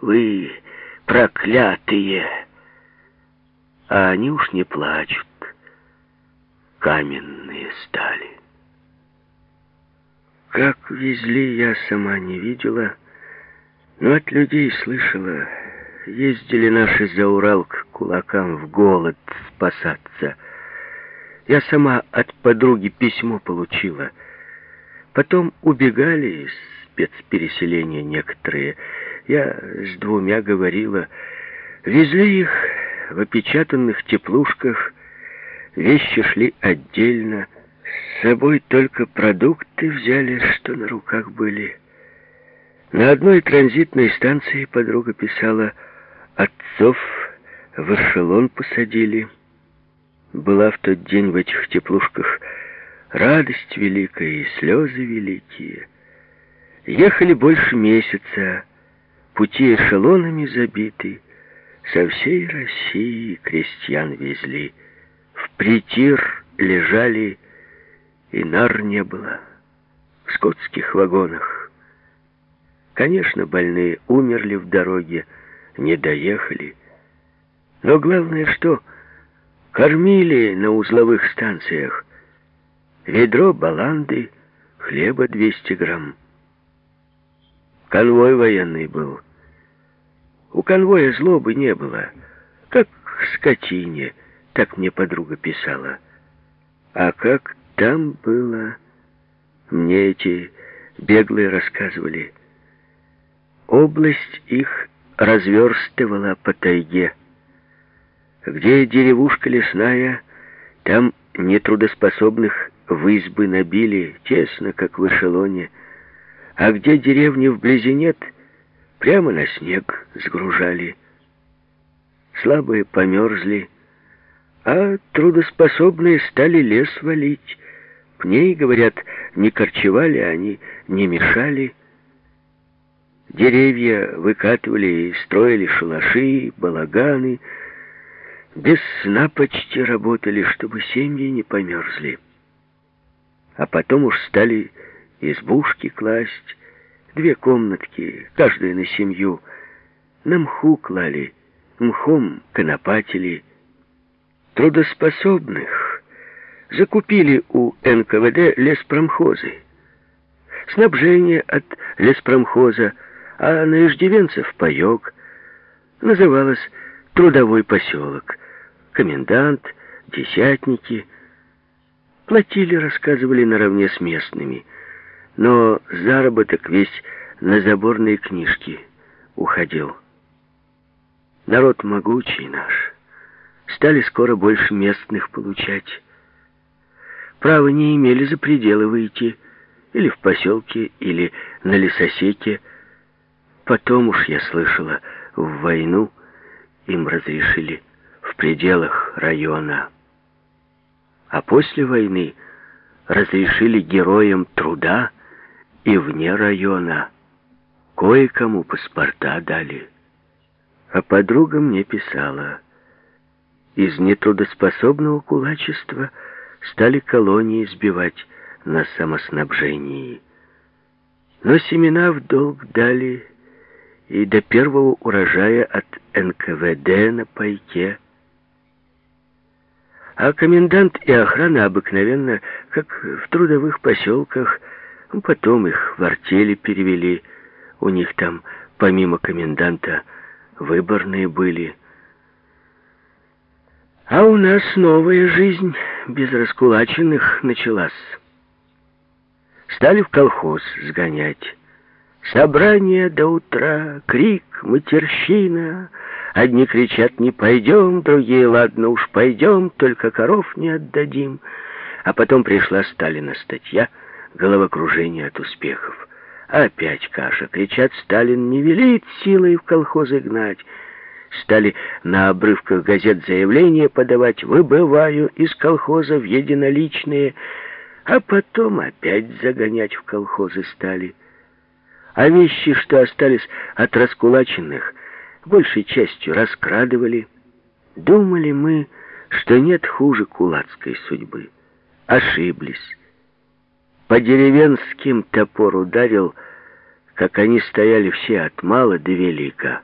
Вы проклятые! А они уж не плачут. Каменные стали. Как везли, я сама не видела, но от людей слышала. Ездили наши за Урал к кулакам в голод спасаться. Я сама от подруги письмо получила. Потом убегали из спецпереселения некоторые. Я с двумя говорила. Везли их в опечатанных теплушках. Вещи шли отдельно. С собой только продукты взяли, что на руках были. На одной транзитной станции подруга писала «Отцов в эшелон посадили». Была в тот день в этих теплушках радость великая и слезы великие. Ехали больше месяца, пути эшелонами забиты, со всей России крестьян везли. В притир лежали, и нар не было, в скотских вагонах. Конечно, больные умерли в дороге, не доехали. Но главное, что кормили на узловых станциях. Ведро баланды, хлеба 200 грамм. Конвой военный был. У конвоя злобы не было. Как скотине, так мне подруга писала. А как там было, мне эти беглые рассказывали. Область их разверстывала по тайге. Где деревушка лесная, там нетрудоспособных в избы набили, тесно, как в эшелоне. А где деревни вблизи нет, прямо на снег сгружали. Слабые померзли, а трудоспособные стали лес валить. Пней, говорят, не корчевали, они не мешали. Деревья выкатывали и строили шалаши, балаганы. Без сна почти работали, чтобы семьи не померзли. А потом уж стали избушки класть, две комнатки, каждая на семью. На мху клали, мхом конопатили. Трудоспособных закупили у НКВД леспромхозы. Снабжение от леспромхоза – а на иждивенцев паек. Называлось «Трудовой поселок». Комендант, десятники. Платили, рассказывали, наравне с местными. Но заработок весь на заборные книжки уходил. Народ могучий наш. Стали скоро больше местных получать. Право не имели за пределы выйти, или в поселке, или на лесосеке, Потом уж я слышала, в войну им разрешили в пределах района. А после войны разрешили героям труда и вне района. Кое-кому паспорта дали. А подруга мне писала, из нетрудоспособного кулачества стали колонии сбивать на самоснабжении. Но семена в долг дали и до первого урожая от НКВД на пайке. А комендант и охрана обыкновенно, как в трудовых поселках, потом их в артели перевели. У них там, помимо коменданта, выборные были. А у нас новая жизнь без раскулаченных началась. Стали в колхоз сгонять. Собрание до утра, крик, матерщина. Одни кричат «не пойдем», другие «ладно уж пойдем, только коров не отдадим». А потом пришла Сталина статья «Головокружение от успехов». Опять каша. Кричат «Сталин не велит силой в колхозы гнать». Стали на обрывках газет заявления подавать «Выбываю из колхоза в единоличные», а потом опять загонять в колхозы стали а вещи, что остались от раскулаченных, большей частью раскрадывали. Думали мы, что нет хуже кулацкой судьбы. Ошиблись. По деревенским топор ударил, как они стояли все от мала до велика.